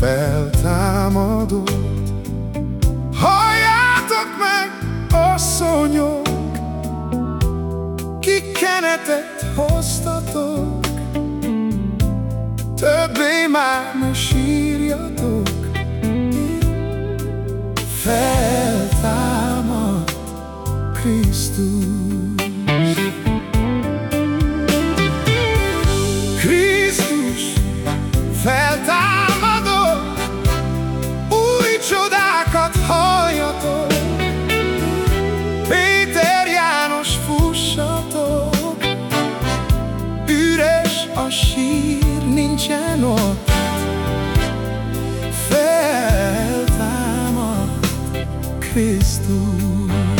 feltámadok. Halljátok meg, asszonyok, kikenetet hoztatok, többé már ne sírjatok. Feltámad Krisztus. Cristo.